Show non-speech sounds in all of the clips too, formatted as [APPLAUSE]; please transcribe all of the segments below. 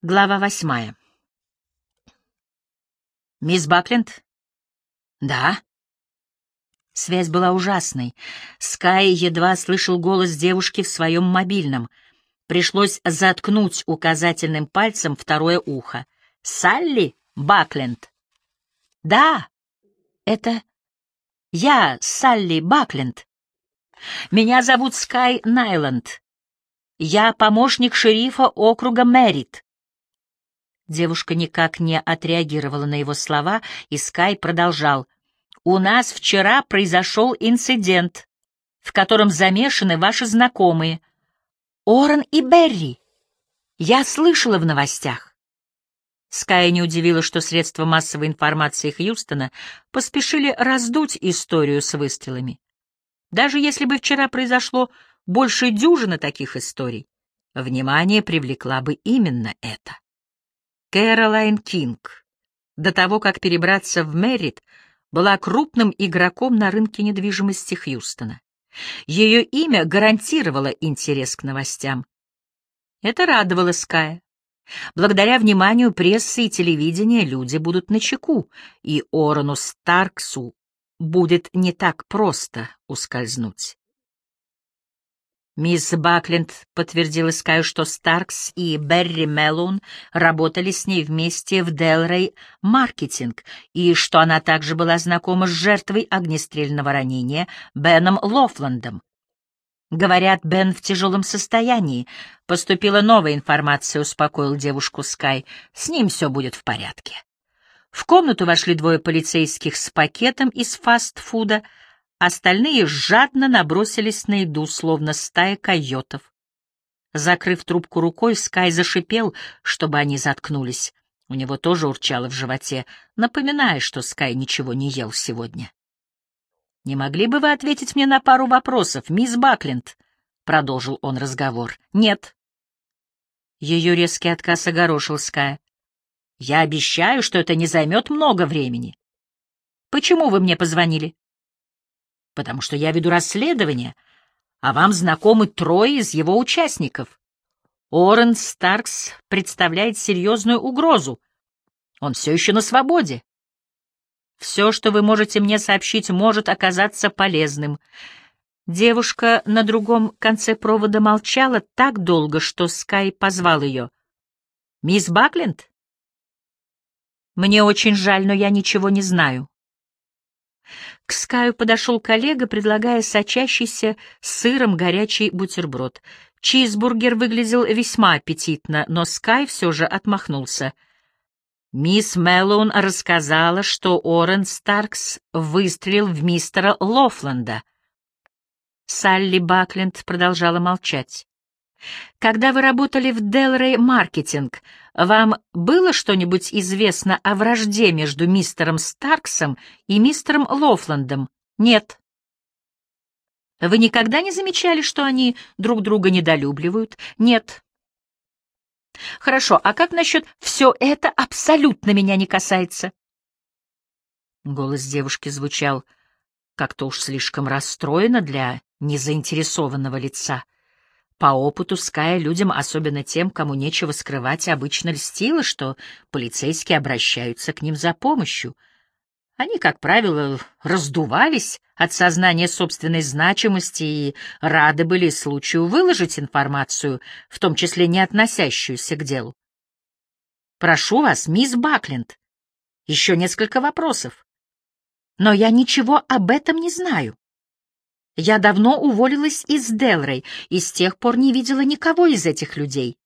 Глава восьмая. «Мисс Бакленд?» «Да». Связь была ужасной. Скай едва слышал голос девушки в своем мобильном. Пришлось заткнуть указательным пальцем второе ухо. «Салли Бакленд?» «Да, это я, Салли Бакленд. Меня зовут Скай Найланд. Я помощник шерифа округа Мэрит. Девушка никак не отреагировала на его слова, и Скай продолжал. «У нас вчера произошел инцидент, в котором замешаны ваши знакомые. Орен и Берри. Я слышала в новостях». Скай не удивила, что средства массовой информации Хьюстона поспешили раздуть историю с выстрелами. Даже если бы вчера произошло больше дюжины таких историй, внимание привлекла бы именно это. Кэролайн Кинг, до того, как перебраться в Мэрит, была крупным игроком на рынке недвижимости Хьюстона. Ее имя гарантировало интерес к новостям. Это радовало Ская. Благодаря вниманию прессы и телевидения люди будут начеку, и Орону Старксу будет не так просто ускользнуть. Мисс Бакленд подтвердила Скаю, что Старкс и Берри Меллоун работали с ней вместе в Делрей Маркетинг, и что она также была знакома с жертвой огнестрельного ранения Беном Лофландом. Говорят, Бен в тяжелом состоянии. Поступила новая информация, успокоил девушку Скай. С ним все будет в порядке. В комнату вошли двое полицейских с пакетом из фастфуда — Остальные жадно набросились на еду, словно стая койотов. Закрыв трубку рукой, Скай зашипел, чтобы они заткнулись. У него тоже урчало в животе, напоминая, что Скай ничего не ел сегодня. «Не могли бы вы ответить мне на пару вопросов, мисс Бакленд?» — продолжил он разговор. «Нет». Ее резкий отказ огорошил Ская. «Я обещаю, что это не займет много времени. Почему вы мне позвонили?» Потому что я веду расследование, а вам знакомы трое из его участников. Орен Старкс представляет серьезную угрозу. Он все еще на свободе. Все, что вы можете мне сообщить, может оказаться полезным. Девушка на другом конце провода молчала так долго, что Скай позвал ее. «Мисс Бакленд?» «Мне очень жаль, но я ничего не знаю. К Скаю подошел коллега, предлагая сочащийся сыром горячий бутерброд. Чизбургер выглядел весьма аппетитно, но Скай все же отмахнулся. Мисс Мэллоун рассказала, что Орен Старкс выстрелил в мистера Лофланда. Салли Бакленд продолжала молчать. Когда вы работали в Делрей Маркетинг, вам было что-нибудь известно о вражде между мистером Старксом и мистером Лофландом? Нет. Вы никогда не замечали, что они друг друга недолюбливают? Нет. Хорошо, а как насчет «все это абсолютно меня не касается»? Голос девушки звучал как-то уж слишком расстроенно для незаинтересованного лица. По опыту Ская людям, особенно тем, кому нечего скрывать, обычно льстило, что полицейские обращаются к ним за помощью. Они, как правило, раздувались от сознания собственной значимости и рады были случаю выложить информацию, в том числе не относящуюся к делу. «Прошу вас, мисс Бакленд, еще несколько вопросов. Но я ничего об этом не знаю». Я давно уволилась из Делрей и с тех пор не видела никого из этих людей.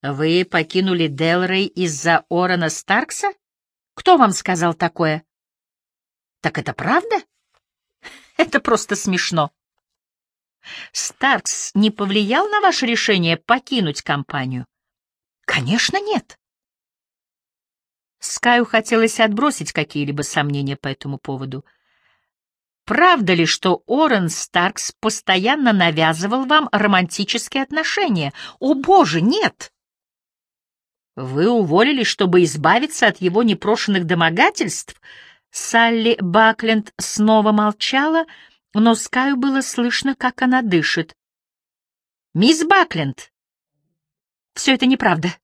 Вы покинули Делрей из-за Орона Старкса? Кто вам сказал такое? Так это правда? [LAUGHS] Это просто смешно. Старкс не повлиял на ваше решение покинуть компанию? Конечно, нет. Скаю хотелось отбросить какие-либо сомнения по этому поводу — Правда ли, что Орен Старкс постоянно навязывал вам романтические отношения? О, боже, нет! Вы уволились, чтобы избавиться от его непрошенных домогательств? Салли Бакленд снова молчала, но Скаю было слышно, как она дышит. «Мисс Бакленд!» «Все это неправда.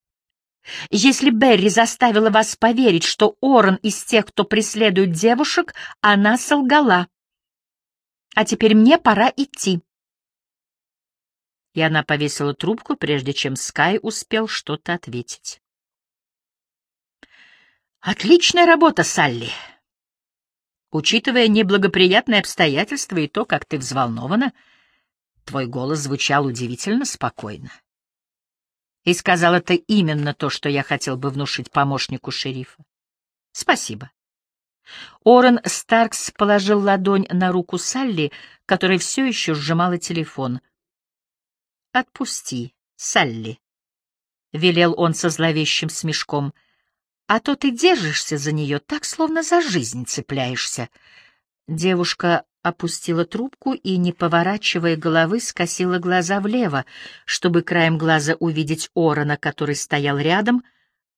Если Берри заставила вас поверить, что Орен из тех, кто преследует девушек, она солгала. А теперь мне пора идти. И она повесила трубку, прежде чем Скай успел что-то ответить. Отличная работа, Салли. Учитывая неблагоприятные обстоятельства и то, как ты взволнована, твой голос звучал удивительно спокойно. И сказал это именно то, что я хотел бы внушить помощнику шерифа. Спасибо. Орен Старкс положил ладонь на руку Салли, которая все еще сжимала телефон. «Отпусти, Салли», — велел он со зловещим смешком, — а то ты держишься за нее так, словно за жизнь цепляешься. Девушка опустила трубку и, не поворачивая головы, скосила глаза влево, чтобы краем глаза увидеть Орона, который стоял рядом,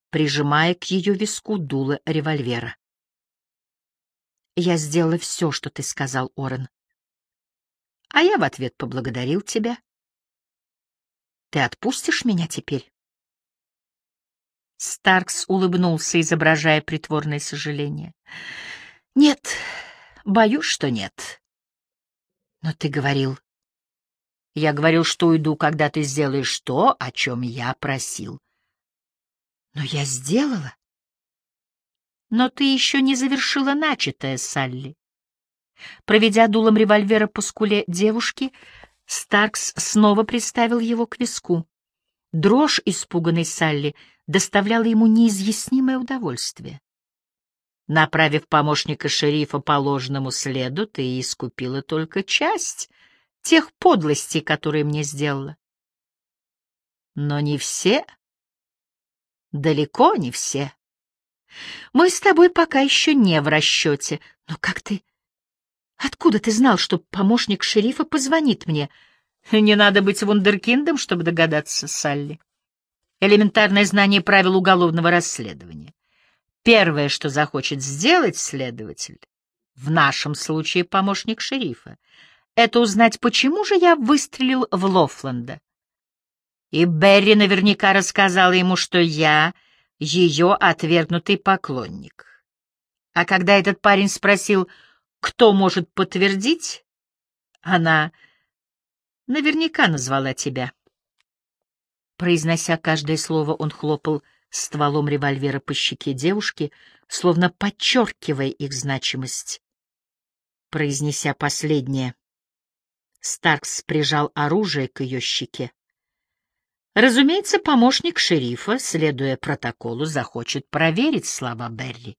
прижимая к ее виску дуло револьвера. «Я сделала все, что ты сказал, Орен. А я в ответ поблагодарил тебя. Ты отпустишь меня теперь?» Старкс улыбнулся, изображая притворное сожаление. «Нет, боюсь, что нет». «Но ты говорил...» «Я говорил, что уйду, когда ты сделаешь то, о чем я просил». «Но я сделала». «Но ты еще не завершила начатое, Салли». Проведя дулом револьвера по скуле девушки, Старкс снова приставил его к виску. Дрожь испуганной Салли доставляла ему неизъяснимое удовольствие. Направив помощника шерифа по ложному следу, ты искупила только часть тех подлостей, которые мне сделала. Но не все, далеко не все. Мы с тобой пока еще не в расчете. Но как ты... Откуда ты знал, что помощник шерифа позвонит мне? Не надо быть вундеркиндом, чтобы догадаться, Салли элементарное знание правил уголовного расследования. Первое, что захочет сделать следователь, в нашем случае помощник шерифа, это узнать, почему же я выстрелил в Лофланда. И Берри наверняка рассказала ему, что я ее отвергнутый поклонник. А когда этот парень спросил, кто может подтвердить, она наверняка назвала тебя. Произнося каждое слово, он хлопал стволом револьвера по щеке девушки, словно подчеркивая их значимость. Произнеся последнее, Старкс прижал оружие к ее щеке. Разумеется, помощник шерифа, следуя протоколу, захочет проверить слова Берри.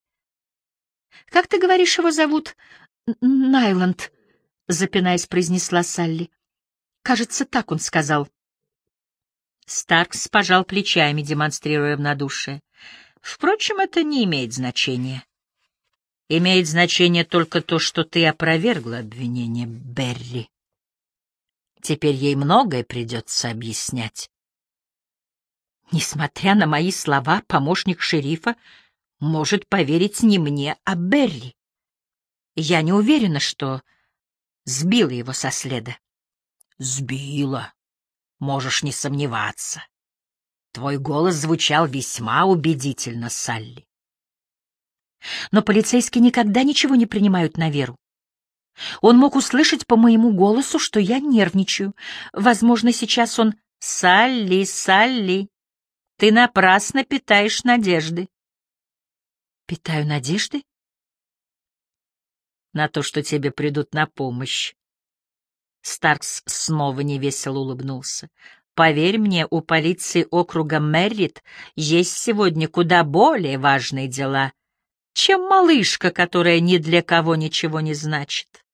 — Как ты говоришь, его зовут? — Найланд, — запинаясь, произнесла Салли. — Кажется, так он сказал. Старкс пожал плечами, демонстрируя равнодушие. Впрочем, это не имеет значения. Имеет значение только то, что ты опровергла обвинение Берри. Теперь ей многое придется объяснять. Несмотря на мои слова, помощник шерифа может поверить не мне, а Берри. Я не уверена, что сбила его со следа. Сбила. Можешь не сомневаться. Твой голос звучал весьма убедительно, Салли. Но полицейские никогда ничего не принимают на веру. Он мог услышать по моему голосу, что я нервничаю. Возможно, сейчас он «Салли, Салли, ты напрасно питаешь надежды». «Питаю надежды?» «На то, что тебе придут на помощь. Старкс снова невесело улыбнулся. «Поверь мне, у полиции округа Меррит есть сегодня куда более важные дела, чем малышка, которая ни для кого ничего не значит.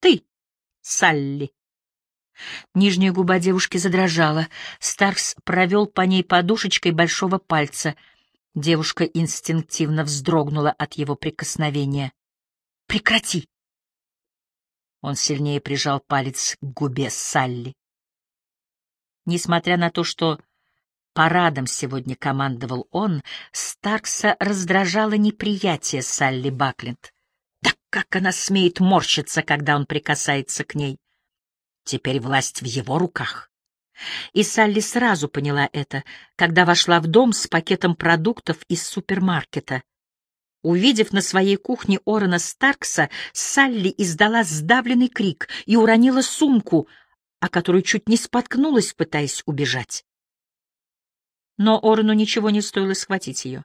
Ты, Салли». Нижняя губа девушки задрожала. Старкс провел по ней подушечкой большого пальца. Девушка инстинктивно вздрогнула от его прикосновения. «Прекрати!» Он сильнее прижал палец к губе Салли. Несмотря на то, что парадом сегодня командовал он, Старкса раздражало неприятие Салли Бакленд. Так как она смеет морщиться, когда он прикасается к ней? Теперь власть в его руках. И Салли сразу поняла это, когда вошла в дом с пакетом продуктов из супермаркета. Увидев на своей кухне Орена Старкса, Салли издала сдавленный крик и уронила сумку, о которую чуть не споткнулась, пытаясь убежать. Но Орену ничего не стоило схватить ее.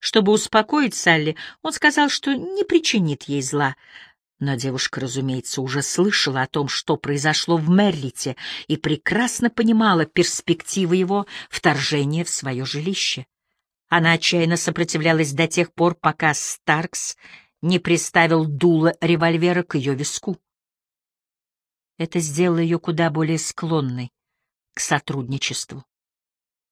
Чтобы успокоить Салли, он сказал, что не причинит ей зла, но девушка, разумеется, уже слышала о том, что произошло в Мерлите, и прекрасно понимала перспективы его вторжения в свое жилище. Она отчаянно сопротивлялась до тех пор, пока Старкс не приставил дуло револьвера к ее виску. Это сделало ее куда более склонной к сотрудничеству.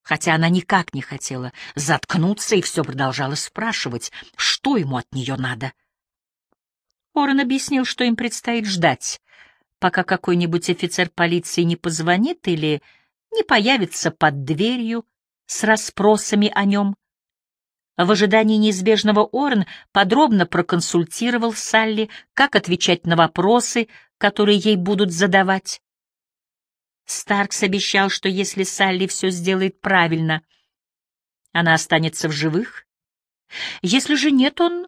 Хотя она никак не хотела заткнуться и все продолжала спрашивать, что ему от нее надо — Орен объяснил, что им предстоит ждать, пока какой-нибудь офицер полиции не позвонит или не появится под дверью с расспросами о нем. В ожидании неизбежного Орен подробно проконсультировал Салли, как отвечать на вопросы, которые ей будут задавать. Старкс обещал, что если Салли все сделает правильно, она останется в живых. Если же нет, он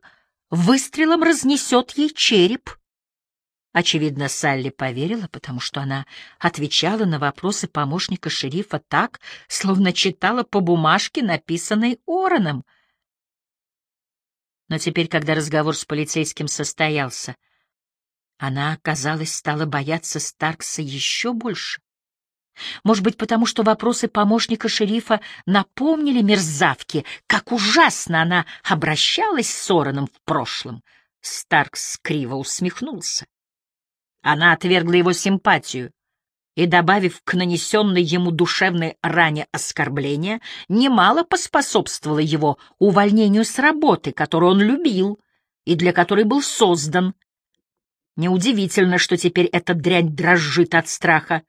выстрелом разнесет ей череп. Очевидно, Салли поверила, потому что она отвечала на вопросы помощника шерифа так, словно читала по бумажке, написанной Ороном. Но теперь, когда разговор с полицейским состоялся, она, казалось, стала бояться Старкса еще больше. Может быть, потому что вопросы помощника шерифа напомнили мерзавке, как ужасно она обращалась с Сораном в прошлом. Старкс криво усмехнулся. Она отвергла его симпатию и, добавив к нанесенной ему душевной ране оскорбления, немало поспособствовала его увольнению с работы, которую он любил и для которой был создан. Неудивительно, что теперь эта дрянь дрожит от страха.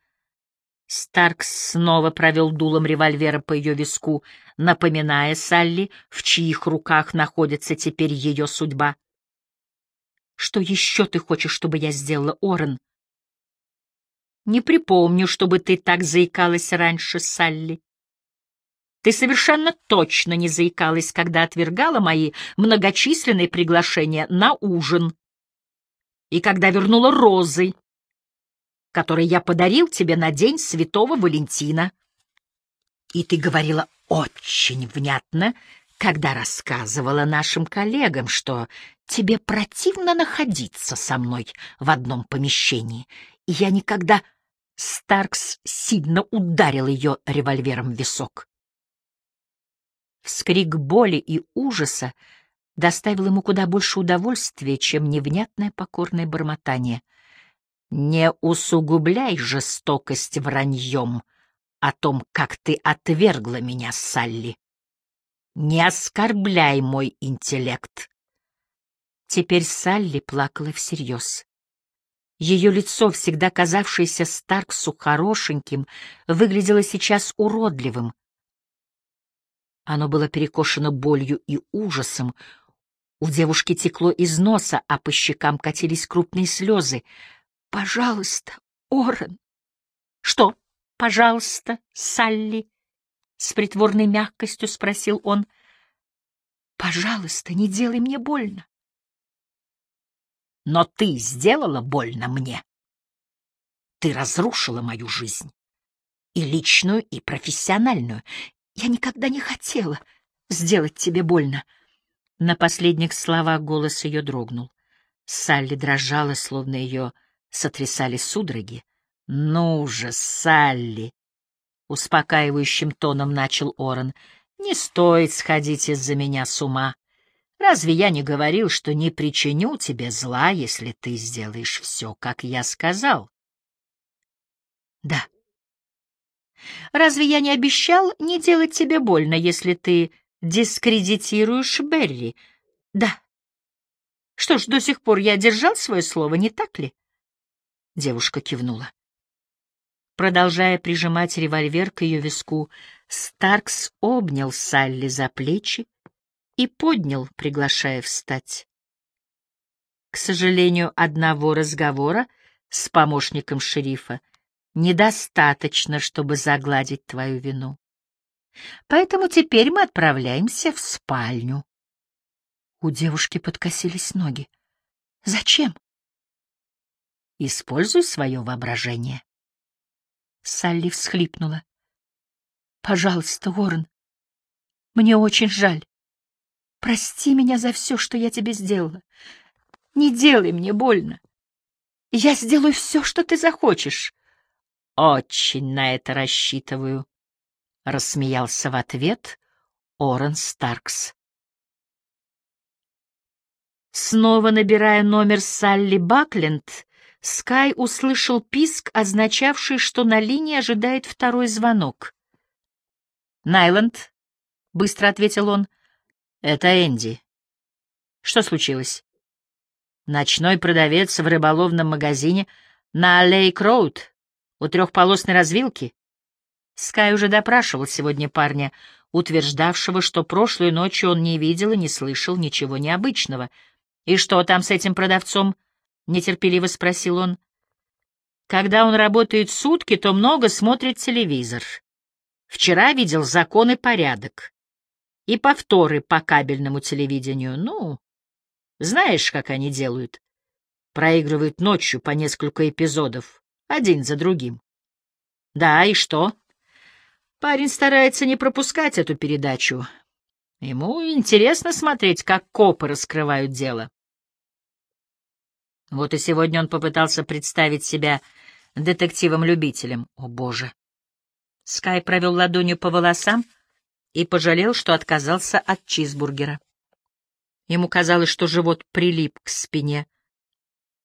Старкс снова провел дулом револьвера по ее виску, напоминая Салли, в чьих руках находится теперь ее судьба. «Что еще ты хочешь, чтобы я сделала, Орен?» «Не припомню, чтобы ты так заикалась раньше, Салли. Ты совершенно точно не заикалась, когда отвергала мои многочисленные приглашения на ужин и когда вернула розы, который я подарил тебе на День Святого Валентина. И ты говорила очень внятно, когда рассказывала нашим коллегам, что тебе противно находиться со мной в одном помещении, и я никогда... Старкс сильно ударил ее револьвером в висок. Вскрик боли и ужаса доставил ему куда больше удовольствия, чем невнятное покорное бормотание — не усугубляй жестокость враньем о том, как ты отвергла меня, Салли. Не оскорбляй мой интеллект. Теперь Салли плакала всерьез. Ее лицо, всегда казавшееся Старксу хорошеньким, выглядело сейчас уродливым. Оно было перекошено болью и ужасом. У девушки текло из носа, а по щекам катились крупные слезы — Пожалуйста, Орен. Что? Пожалуйста, Салли, с притворной мягкостью спросил он. Пожалуйста, не делай мне больно. Но ты сделала больно мне. Ты разрушила мою жизнь. И личную, и профессиональную. Я никогда не хотела сделать тебе больно. На последних словах голос ее дрогнул. Салли дрожала, словно ее сотрясали судороги. «Ну же, Салли!» — успокаивающим тоном начал Орен. «Не стоит сходить из-за меня с ума. Разве я не говорил, что не причиню тебе зла, если ты сделаешь все, как я сказал?» «Да». «Разве я не обещал не делать тебе больно, если ты дискредитируешь Берри?» «Да». «Что ж, до сих пор я держал свое слово, не так ли?» Девушка кивнула. Продолжая прижимать револьвер к ее виску, Старкс обнял Салли за плечи и поднял, приглашая встать. К сожалению, одного разговора с помощником шерифа недостаточно, чтобы загладить твою вину. Поэтому теперь мы отправляемся в спальню. У девушки подкосились ноги. Зачем? Используй свое воображение. Салли всхлипнула. Пожалуйста, Уоррен, мне очень жаль. Прости меня за все, что я тебе сделала. Не делай мне больно. Я сделаю все, что ты захочешь. Очень на это рассчитываю, — рассмеялся в ответ Орен Старкс. Снова набирая номер Салли Бакленд, Скай услышал писк, означавший, что на линии ожидает второй звонок. «Найланд», — быстро ответил он, — «это Энди». «Что случилось?» «Ночной продавец в рыболовном магазине на Лейк-Роуд у трехполосной развилки». Скай уже допрашивал сегодня парня, утверждавшего, что прошлой ночью он не видел и не слышал ничего необычного. «И что там с этим продавцом?» — нетерпеливо спросил он. Когда он работает сутки, то много смотрит телевизор. Вчера видел «Закон и порядок» и повторы по кабельному телевидению. Ну, знаешь, как они делают? Проигрывают ночью по несколько эпизодов, один за другим. Да, и что? Парень старается не пропускать эту передачу. Ему интересно смотреть, как копы раскрывают дело. Вот и сегодня он попытался представить себя детективом-любителем. О, боже! Скай провел ладонью по волосам и пожалел, что отказался от чизбургера. Ему казалось, что живот прилип к спине.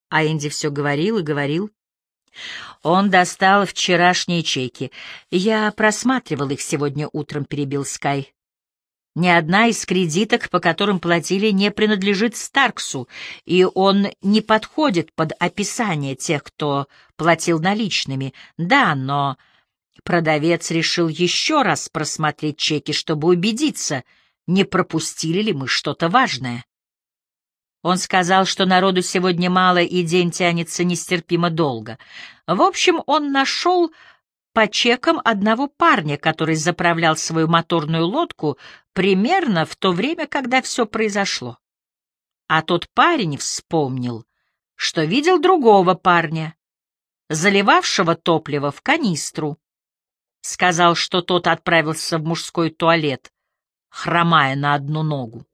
А Энди все говорил и говорил. Он достал вчерашние чеки. Я просматривал их сегодня утром, перебил Скай. Ни одна из кредиток, по которым платили, не принадлежит Старксу, и он не подходит под описание тех, кто платил наличными. Да, но продавец решил еще раз просмотреть чеки, чтобы убедиться, не пропустили ли мы что-то важное. Он сказал, что народу сегодня мало и день тянется нестерпимо долго. В общем, он нашел по чекам одного парня, который заправлял свою моторную лодку примерно в то время, когда все произошло. А тот парень вспомнил, что видел другого парня, заливавшего топливо в канистру. Сказал, что тот отправился в мужской туалет, хромая на одну ногу.